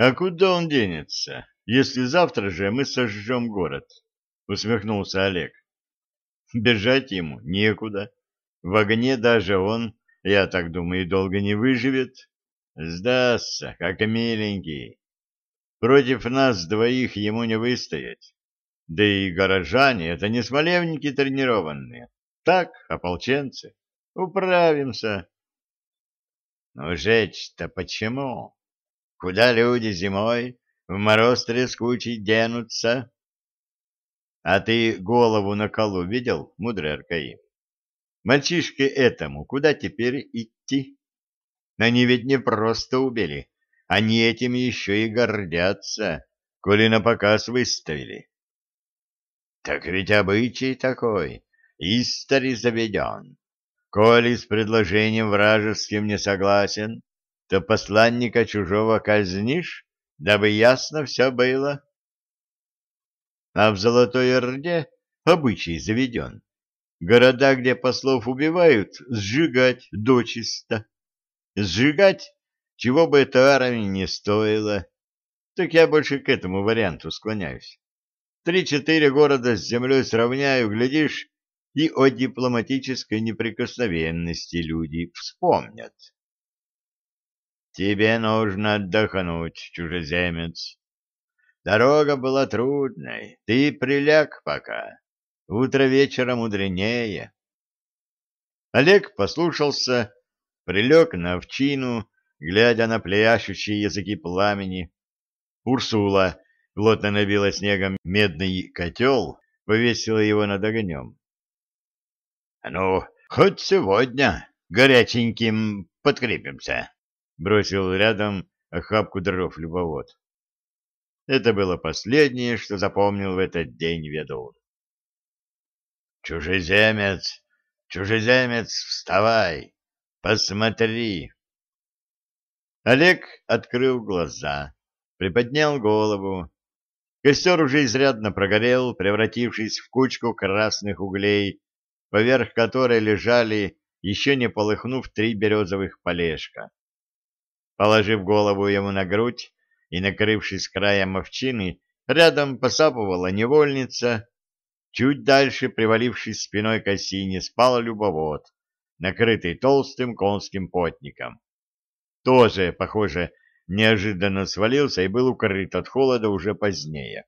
А куда он денется, если завтра же мы сожжем город? Усмехнулся Олег. Бежать ему некуда. В огне даже он, я так думаю, долго не выживет. Сдастся, как миленький. Против нас двоих ему не выстоять. Да и горожане — это не смолевники тренированные. Так, ополченцы. Управимся. Но жечь-то почему? Куда люди зимой в мороз трескучий денутся? А ты голову на колу видел, мудрый Аркаим? Мальчишке этому куда теперь идти? Они ведь не просто убили, они этим еще и гордятся, коли на показ выставили. Так ведь обычай такой, истори заведен. Коли с предложением вражеским не согласен, то посланника чужого казнишь, дабы ясно все было. А в Золотой Орде обычай заведен. Города, где послов убивают, сжигать дочисто. Сжигать, чего бы это армии не стоило. Так я больше к этому варианту склоняюсь. Три-четыре города с землей сравняю, глядишь, и о дипломатической неприкосновенности люди вспомнят. Тебе нужно отдохнуть, чужеземец. Дорога была трудной, ты приляг пока. Утро вечера мудренее. Олег послушался, прилег на овчину, глядя на пляшущие языки пламени. Урсула плотно набила снегом медный котел, повесила его над огнем. — Ну, хоть сегодня горяченьким подкрепимся, — бросил рядом охапку дров любовод. Это было последнее, что запомнил в этот день ведун. «Чужеземец! Чужеземец, вставай! Посмотри!» Олег открыл глаза, приподнял голову. Костер уже изрядно прогорел, превратившись в кучку красных углей, поверх которой лежали, еще не полыхнув, три березовых полежка. Положив голову ему на грудь и накрывшись краем овчины, рядом посапывала невольница, Чуть дальше, привалившись спиной к осине, спал любовод, накрытый толстым конским потником. Тоже, похоже, неожиданно свалился и был укрыт от холода уже позднее.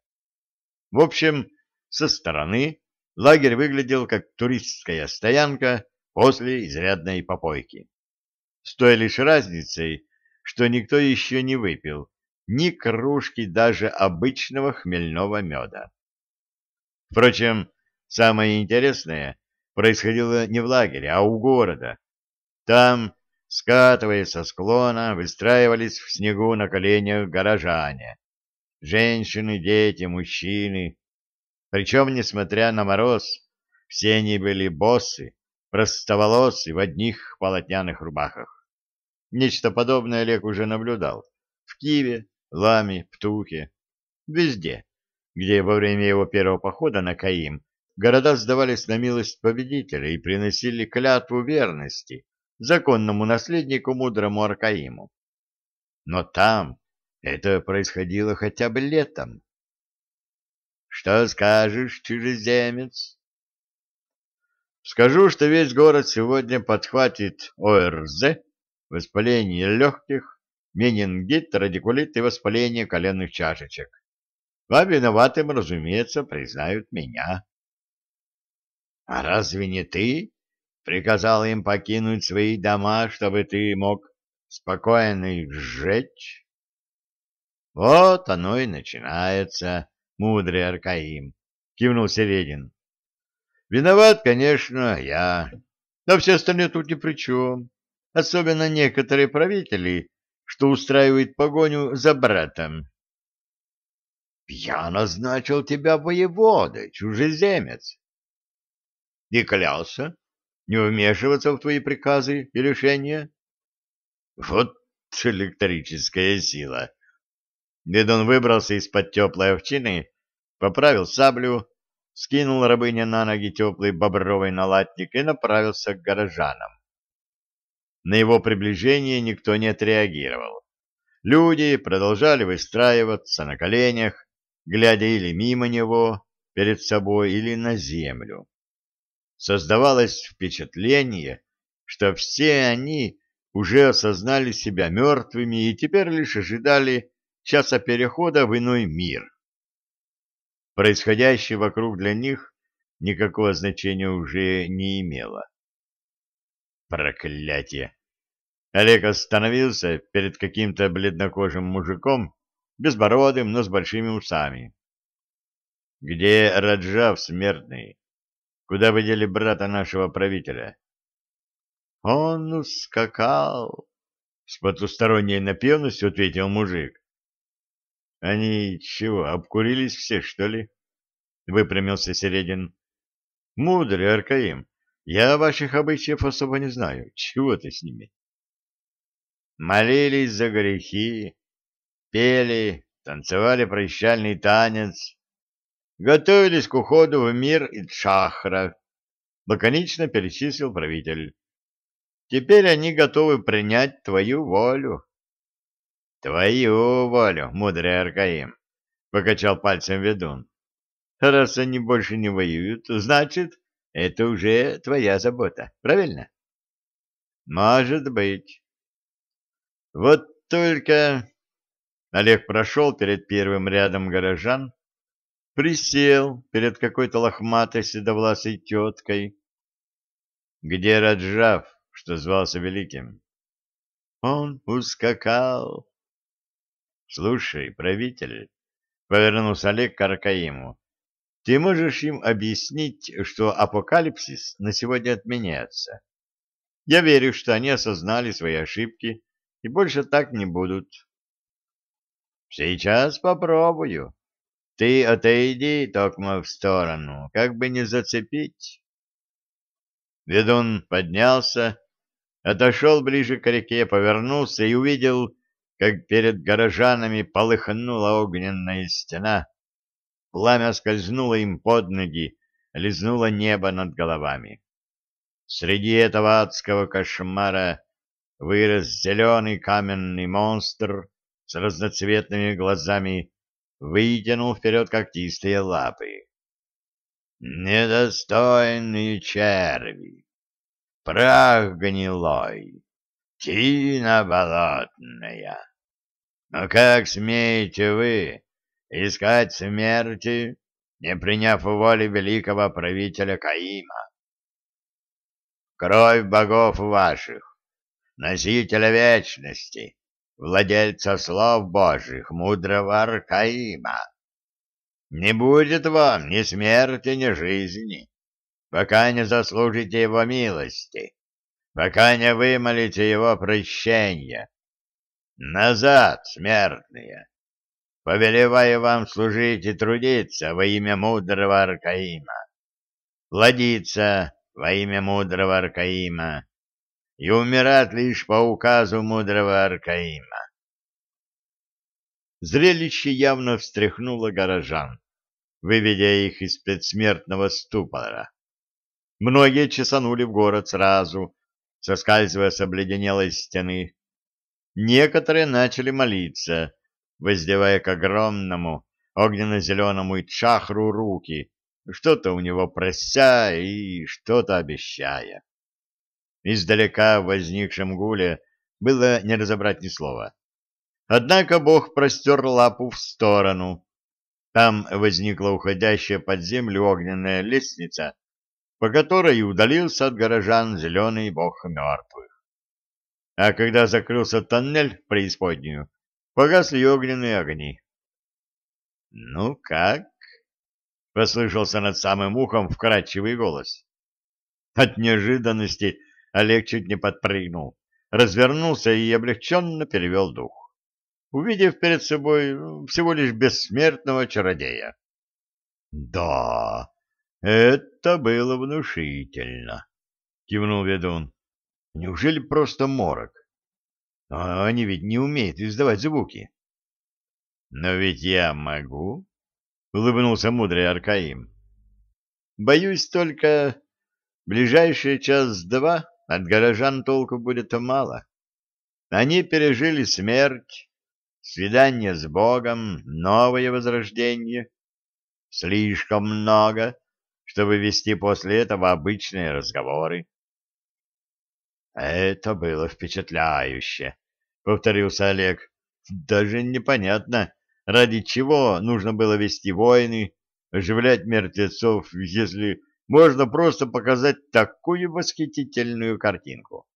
В общем, со стороны лагерь выглядел как туристская стоянка после изрядной попойки. С той лишь разницей, что никто еще не выпил ни кружки даже обычного хмельного меда. Впрочем, самое интересное происходило не в лагере, а у города. Там, скатываясь со склона, выстраивались в снегу на коленях горожане. Женщины, дети, мужчины. Причем, несмотря на мороз, все они были боссы, простоволосы в одних полотняных рубахах. Нечто подобное Олег уже наблюдал. В Киеве, Ламе, Птухе. Везде где во время его первого похода на Каим города сдавались на милость победителя и приносили клятву верности законному наследнику мудрому Аркаиму. Но там это происходило хотя бы летом. Что скажешь, чужеземец? Скажу, что весь город сегодня подхватит ОРЗ, воспаление легких, менингит, радикулит и воспаление коленных чашечек. А виноватым, разумеется, признают меня. — А разве не ты приказал им покинуть свои дома, чтобы ты мог спокойно их сжечь? — Вот оно и начинается, мудрый Аркаим, — кивнул Середин. — Виноват, конечно, я, но все остальные тут ни при чем, особенно некоторые правители, что устраивают погоню за братом. Я назначил тебя воеводой, чужеземец. И клялся не вмешиваться в твои приказы и решения. Вот электрическая сила. Ведун выбрался из-под теплой овчины, поправил саблю, скинул рабыня на ноги теплый бобровый налатник и направился к горожанам. На его приближение никто не отреагировал. Люди продолжали выстраиваться на коленях, глядя или мимо него, перед собой, или на землю. Создавалось впечатление, что все они уже осознали себя мертвыми и теперь лишь ожидали часа перехода в иной мир. Происходящее вокруг для них никакого значения уже не имело. Проклятие! Олег остановился перед каким-то бледнокожим мужиком, безбородым, но с большими усами. — Где Раджав смертный? Куда вы дели брата нашего правителя? — Он ускакал, — с потусторонней напевностью ответил мужик. — Они чего, обкурились все, что ли? — выпрямился Середин. — Мудрый Аркаим, я ваших обычаев особо не знаю. Чего ты с ними? Молились за грехи, пели, танцевали прощальный танец, готовились к уходу в мир Итшахра, лаконично перечислил правитель. Теперь они готовы принять твою волю. Твою волю, мудрый Аркаим, покачал пальцем ведун. Раз они больше не воюют, значит, это уже твоя забота, правильно? Может быть. Вот только... Олег прошел перед первым рядом горожан, присел перед какой-то лохматой седовласой теткой. Где Раджав, что звался Великим? Он ускакал. Слушай, правитель, повернулся Олег к Аркаиму. Ты можешь им объяснить, что апокалипсис на сегодня отменяется. Я верю, что они осознали свои ошибки и больше так не будут. Сейчас попробую. Ты отойди, токмо, в сторону, как бы не зацепить. Ведун поднялся, отошел ближе к реке, повернулся и увидел, как перед горожанами полыхнула огненная стена, Пламя скользнуло им под ноги, лизнуло небо над головами. Среди этого адского кошмара вырос зеленый каменный монстр с разноцветными глазами, вытянул вперед когтистые лапы. Недостойные черви, прах гнилой, тина болотная. Но как смеете вы искать смерти, не приняв воли великого правителя Каима. Кровь богов ваших, носителя вечности, владельца слов божьих, мудрого Аркаима. Не будет вам ни смерти, ни жизни, пока не заслужите его милости, пока не вымолите его прощения. Назад, смертные! Повелеваю вам служить и трудиться во имя мудрого Аркаима, плодиться во имя мудрого Аркаима и умирать лишь по указу мудрого Аркаима. Зрелище явно встряхнуло горожан, выведя их из предсмертного ступора. Многие чесанули в город сразу, соскальзывая с обледенелой стены. Некоторые начали молиться, воздевая к огромному огненно-зеленому Итшахру руки, что-то у него прося и что-то обещая. Издалека в возникшем гуле было не разобрать ни слова. Однако бог простер лапу в сторону. Там возникла уходящая под землю огненная лестница, по которой удалился от горожан зеленый бог мертвых. А когда закрылся тоннель в преисподнюю, Погасли огненные огни. — Ну как? — послышался над самым ухом вкрадчивый голос. От неожиданности Олег чуть не подпрыгнул, развернулся и облегченно перевел дух, увидев перед собой ну, всего лишь бессмертного чародея. — Да, это было внушительно, — кивнул ведун. — Неужели просто морок? А они ведь не умеют издавать звуки. — Но ведь я могу, — улыбнулся мудрый Аркаим. — Боюсь только, ближайший час-два от горожан толку будет мало. Они пережили смерть, свидание с Богом, новое возрождение. Слишком много, чтобы вести после этого обычные разговоры. Это было впечатляюще, повторился Олег. Даже непонятно, ради чего нужно было вести войны, оживлять мертвецов, если можно просто показать такую восхитительную картинку.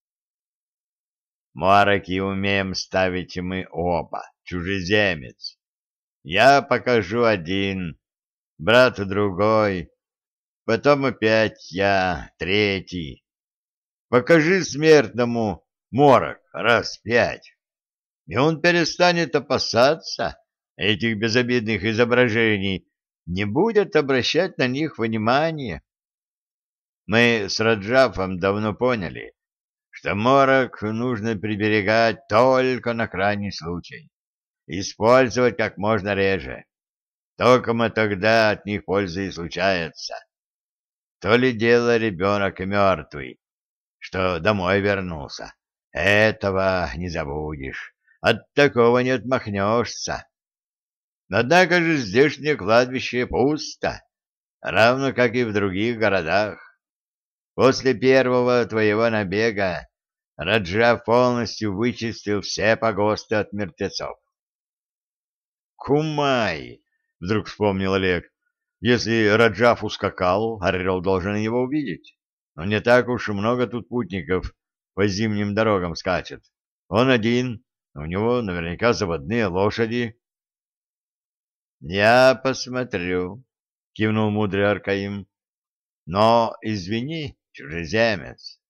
Мороки умеем ставить мы оба, чужеземец. Я покажу один, брат другой, потом опять я, третий. Покажи смертному морок раз пять, и он перестанет опасаться этих безобидных изображений, не будет обращать на них внимания. Мы с Раджафом давно поняли, что морок нужно приберегать только на крайний случай, использовать как можно реже. Только мы тогда от них пользы и случается. То ли дело ребенок мертвый, что домой вернулся. Этого не забудешь, от такого не отмахнешься. Однако же здешнее кладбище пусто, равно как и в других городах. После первого твоего набега Раджа полностью вычистил все погосты от мертвецов. «Кумай!» — вдруг вспомнил Олег. «Если Раджав ускакал, Орел должен его увидеть. Но не так уж и много тут путников по зимним дорогам скачет. Он один, у него наверняка заводные лошади». «Я посмотрю», — кивнул мудрый Аркаим. «Но, извини, чужеземец,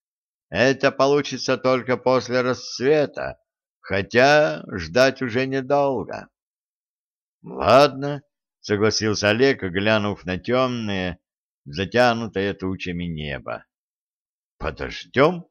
это получится только после рассвета, хотя ждать уже недолго». «Ладно», — согласился Олег, глянув на темное, затянутое тучами небо. «Подождем?»